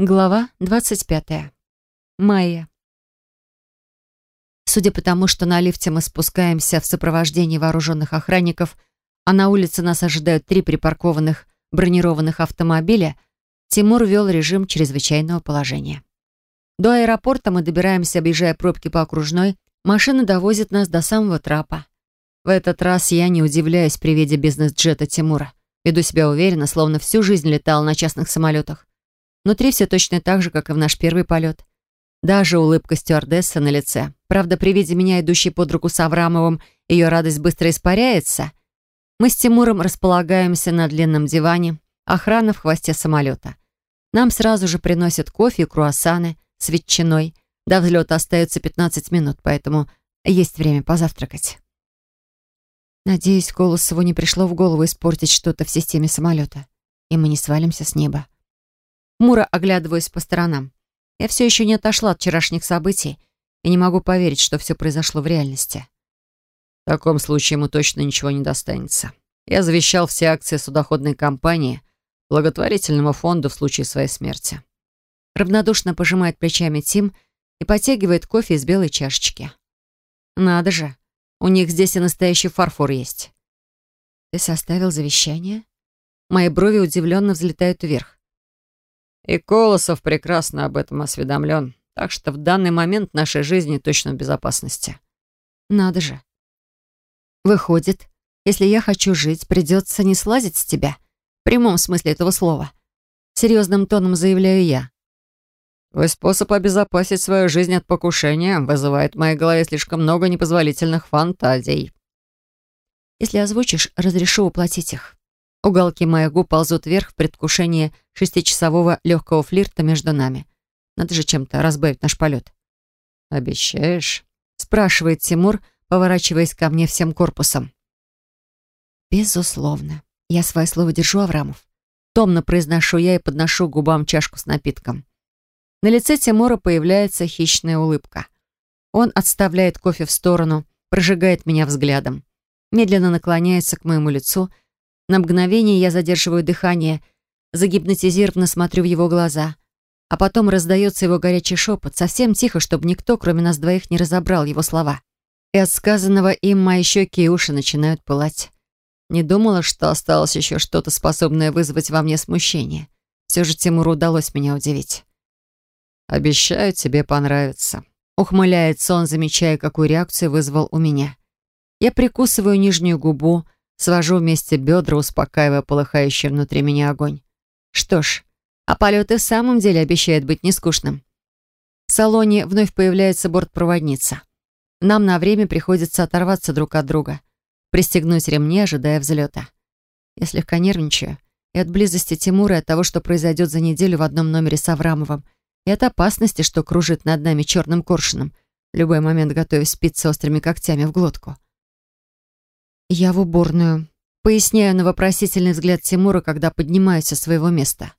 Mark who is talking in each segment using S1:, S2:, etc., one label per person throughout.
S1: Глава 25. Майя. Судя по тому, что на лифте мы спускаемся в сопровождении вооруженных охранников, а на улице нас ожидают три припаркованных бронированных автомобиля, Тимур вел режим чрезвычайного положения. До аэропорта мы добираемся, объезжая пробки по окружной, машина довозит нас до самого трапа. В этот раз я не удивляюсь при виде бизнес-джета Тимура. Веду себя уверенно, словно всю жизнь летал на частных самолетах. Внутри все точно так же, как и в наш первый полет. Даже улыбка стюардессы на лице. Правда, при виде меня, идущей под руку с Аврамовым, ее радость быстро испаряется. Мы с Тимуром располагаемся на длинном диване, охрана в хвосте самолета. Нам сразу же приносят кофе и круассаны с ветчиной. До взлета остается 15 минут, поэтому есть время позавтракать. Надеюсь, Колосову не пришло в голову испортить что-то в системе самолета, и мы не свалимся с неба. Мура оглядываясь по сторонам. Я все еще не отошла от вчерашних событий и не могу поверить, что все произошло в реальности.
S2: В таком случае ему точно ничего не достанется. Я завещал все акции судоходной компании благотворительному фонду в случае своей смерти.
S1: Равнодушно пожимает плечами Тим и потягивает кофе из белой чашечки. Надо же, у них здесь и настоящий фарфор есть. Ты составил завещание? Мои брови удивленно взлетают вверх.
S2: И Колосов прекрасно об этом осведомлен. Так что в данный момент нашей жизни точно в безопасности.
S1: Надо же. Выходит, если я хочу жить, придется не слазить с тебя. В прямом смысле этого слова. Серьезным тоном заявляю я.
S2: Твой способ обезопасить свою жизнь от покушения вызывает в моей голове слишком много непозволительных фантазий.
S1: Если озвучишь, разрешу уплатить их. Уголки моих губ ползут вверх в предвкушении шестичасового легкого флирта между нами. Надо же чем-то разбавить наш полет.
S2: «Обещаешь?»
S1: — спрашивает Тимур, поворачиваясь ко мне всем корпусом. «Безусловно. Я свое слово держу, Аврамов. Томно произношу я и подношу к губам чашку с напитком. На лице Тимура появляется хищная улыбка. Он отставляет кофе в сторону, прожигает меня взглядом, медленно наклоняется к моему лицу — на мгновение я задерживаю дыхание, загипнотизированно смотрю в его глаза. А потом раздается его горячий шепот, совсем тихо, чтобы никто, кроме нас двоих, не разобрал его слова. И от сказанного им мои щеки и уши начинают пылать. Не думала, что осталось еще что-то, способное вызвать во мне смущение. Все же Тимуру удалось меня удивить.
S2: «Обещаю, тебе понравится», —
S1: ухмыляется он, замечая, какую реакцию вызвал у меня. Я прикусываю нижнюю губу, — Свожу вместе бедра, успокаивая полыхающий внутри меня огонь. Что ж, а полет в самом деле обещает быть нескучным. В салоне вновь появляется бортпроводница. Нам на время приходится оторваться друг от друга, пристегнуть ремни, ожидая взлета. Я слегка нервничаю. И от близости Тимура, и от того, что произойдет за неделю в одном номере с Аврамовым, и от опасности, что кружит над нами черным коршуном, в любой момент готовясь спиться острыми когтями в глотку. «Я в уборную», — поясняю на вопросительный взгляд Тимура, когда поднимаюсь со своего места.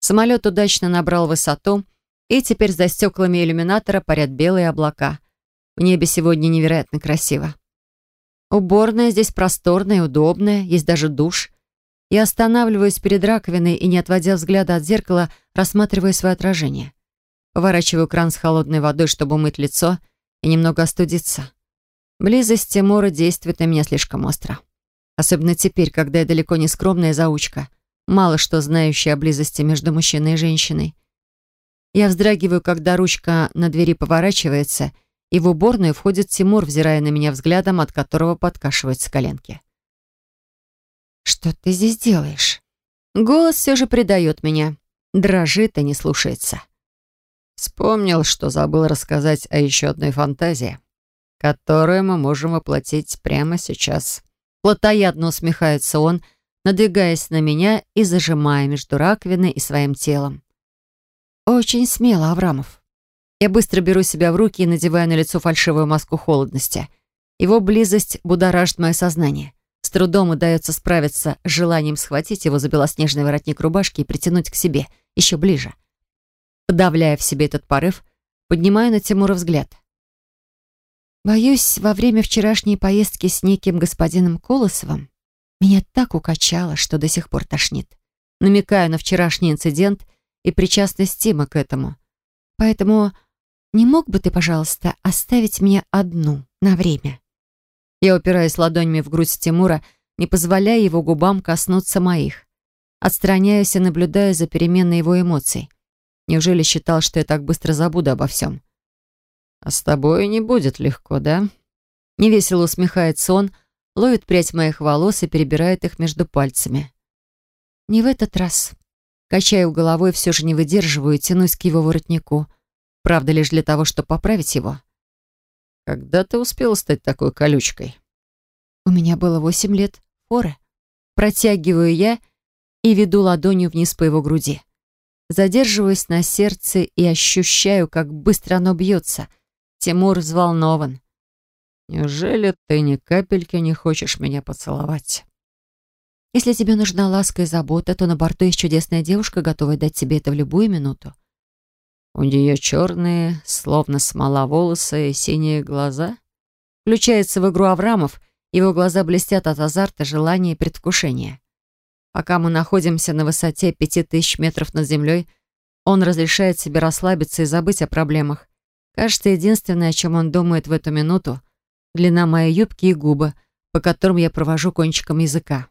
S1: Самолет удачно набрал высоту, и теперь за стеклами иллюминатора парят белые облака. В небе сегодня невероятно красиво. Уборная здесь просторная, удобная, есть даже душ. Я останавливаюсь перед раковиной и, не отводя взгляда от зеркала, рассматриваю свое отражение. Поворачиваю кран с холодной водой, чтобы умыть лицо и немного остудиться. Близость Тимура действует на меня слишком остро. Особенно теперь, когда я далеко не скромная заучка, мало что знающая о близости между мужчиной и женщиной. Я вздрагиваю, когда ручка на двери поворачивается, и в уборную входит Тимур, взирая на меня взглядом, от которого подкашиваются коленки. «Что ты здесь делаешь?» Голос все же предает меня. Дрожит и не слушается.
S2: Вспомнил, что забыл рассказать о еще одной фантазии которую мы можем воплотить прямо сейчас».
S1: Плотоядно усмехается он, надвигаясь на меня и зажимая между раковиной и своим телом. Очень смело, Аврамов. Я быстро беру себя в руки и надеваю на лицо фальшивую маску холодности. Его близость будоражит мое сознание. С трудом удается справиться с желанием схватить его за белоснежный воротник рубашки и притянуть к себе, еще ближе. Подавляя в себе этот порыв, поднимаю на Тимура взгляд — Боюсь, во время вчерашней поездки с неким господином Колосовым меня так укачало, что до сих пор тошнит. Намекаю на вчерашний инцидент и причастность Тима к этому. Поэтому не мог бы ты, пожалуйста, оставить меня одну на время?» Я упираюсь ладонями в грудь Тимура, не позволяя его губам коснуться моих. Отстраняюсь и наблюдаю за переменной его эмоций. Неужели считал, что я так быстро забуду обо всем? «А с тобой не будет легко, да?» Невесело усмехается он, ловит прядь моих волос и перебирает их между пальцами. «Не в этот раз». Качаю головой, все же не выдерживаю и тянусь к его воротнику. Правда, лишь для того, чтобы поправить его.
S2: «Когда ты успела стать такой колючкой?»
S1: «У меня было восемь лет форы». Протягиваю я и веду ладонью вниз по его груди. Задерживаюсь на сердце и ощущаю, как быстро оно бьется. Тимур взволнован.
S2: «Неужели ты ни капельки не хочешь меня поцеловать?»
S1: «Если тебе нужна ласка и забота, то на борту есть чудесная девушка, готовая дать тебе это в любую минуту».
S2: У нее черные, словно смола волосы и синие глаза.
S1: Включается в игру Аврамов, его глаза блестят от азарта, желания и предвкушения. Пока мы находимся на высоте пяти тысяч метров над землей, он разрешает себе расслабиться и забыть о проблемах. Кажется, единственное, о чем он думает в эту минуту, длина моей юбки и губы, по которым я провожу кончиком языка.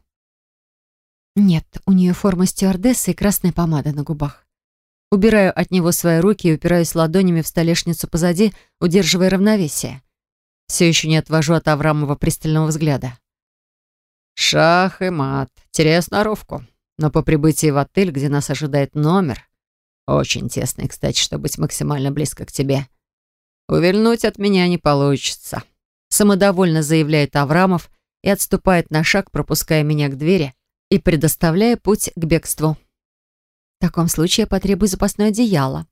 S1: Нет, у нее форма стюардессы и красная помада на губах. Убираю от него свои руки и упираюсь ладонями в столешницу позади, удерживая равновесие. Все еще не отвожу от Аврамова пристального взгляда.
S2: Шах и мат. Теряю сноровку. Но по прибытии в отель, где нас ожидает номер, очень тесный, кстати, чтобы быть максимально близко к тебе, увильнуть от меня не получится.
S1: Самодовольно заявляет Аврамов и отступает на шаг, пропуская меня к двери и предоставляя путь к бегству. В таком случае я потребую запасное одеяло.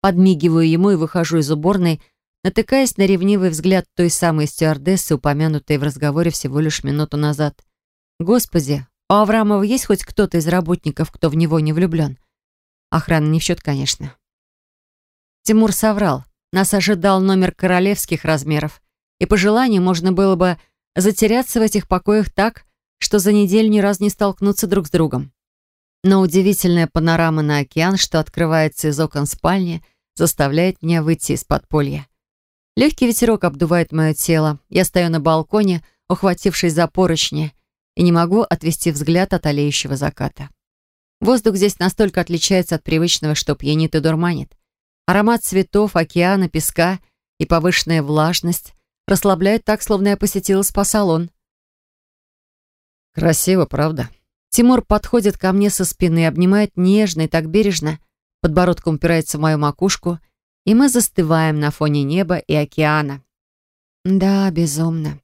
S1: Подмигиваю ему и выхожу из уборной, натыкаясь на ревнивый взгляд той самой стюардессы, упомянутой в разговоре всего лишь минуту назад. Господи, у Аврамова есть хоть кто-то из работников, кто в него не влюблен? Охрана не в счет, конечно. Тимур соврал. Нас ожидал номер королевских размеров, и по желанию можно было бы затеряться в этих покоях так, что за неделю ни разу не столкнуться друг с другом. Но удивительная панорама на океан, что открывается из окон спальни, заставляет меня выйти из подполья. Легкий ветерок обдувает мое тело. Я стою на балконе, ухватившись за поручни, и не могу отвести взгляд от олеющего заката. Воздух здесь настолько отличается от привычного, что пьянит и дурманит. Аромат цветов, океана, песка и повышенная влажность расслабляют так, словно я посетила спа-салон.
S2: «Красиво, правда?»
S1: Тимур подходит ко мне со спины, обнимает нежно и так бережно, подбородком упирается в мою макушку, и мы застываем на фоне неба и океана. Да, безумно.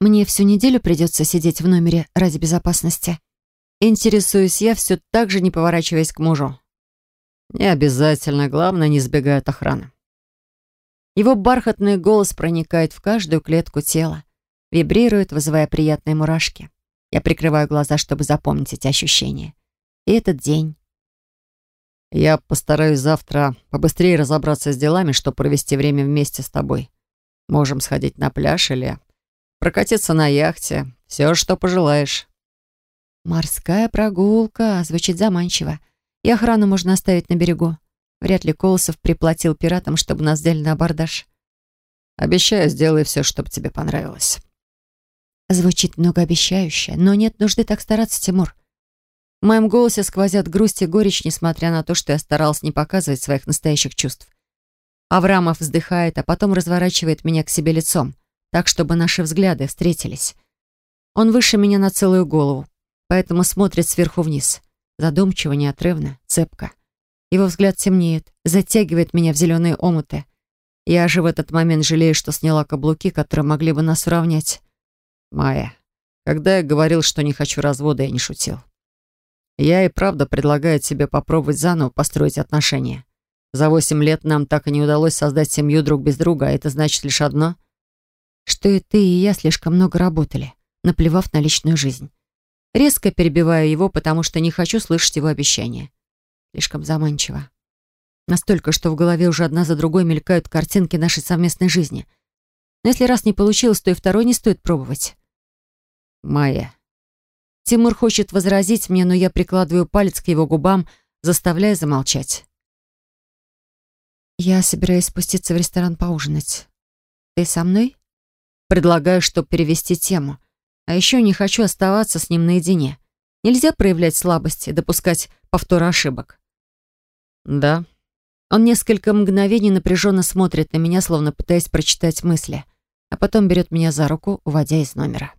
S1: Мне всю неделю придется сидеть в номере ради безопасности. Интересуюсь я, все так же не поворачиваясь к мужу.
S2: Не обязательно, главное, не сбегай от охраны.
S1: Его бархатный голос проникает в каждую клетку тела, вибрирует, вызывая приятные мурашки. Я прикрываю глаза, чтобы запомнить эти ощущения. И этот день.
S2: Я постараюсь завтра побыстрее разобраться с делами, чтобы провести время вместе с тобой. Можем сходить на пляж или прокатиться на яхте. Все, что пожелаешь.
S1: Морская прогулка. Звучит заманчиво. И охрану можно оставить на берегу. Вряд ли Колосов приплатил пиратам, чтобы нас взяли на абордаж.
S2: Обещаю, сделай все, чтобы тебе понравилось.
S1: Звучит многообещающе, но нет нужды так стараться, Тимур. В моем голосе сквозят грусть и горечь, несмотря на то, что я старалась не показывать своих настоящих чувств. Аврамов вздыхает, а потом разворачивает меня к себе лицом, так, чтобы наши взгляды встретились. Он выше меня на целую голову, поэтому смотрит сверху вниз, задумчиво, неотрывно, цепко. Его взгляд темнеет, затягивает меня в зеленые омуты. Я же в этот момент жалею, что сняла каблуки, которые могли бы нас уравнять.
S2: Майя, когда я говорил, что не хочу развода, я не шутил. Я и правда предлагаю тебе попробовать заново построить отношения. За восемь лет нам так и не удалось создать семью друг без друга, а это значит лишь одно.
S1: Что и ты, и я слишком много работали, наплевав на личную жизнь. Резко перебиваю его, потому что не хочу слышать его обещания. Слишком заманчиво. Настолько, что в голове уже одна за другой мелькают картинки нашей совместной жизни. Но если раз не получилось, то и второй не стоит пробовать.
S2: Майя.
S1: Тимур хочет возразить мне, но я прикладываю палец к его губам, заставляя замолчать. «Я собираюсь спуститься в ресторан поужинать. Ты со мной?» Предлагаю, чтобы перевести тему. А еще не хочу оставаться с ним наедине. Нельзя проявлять слабость и допускать повтора ошибок.
S2: «Да».
S1: Он несколько мгновений напряженно смотрит на меня, словно пытаясь прочитать мысли, а потом берет меня за руку, уводя из номера.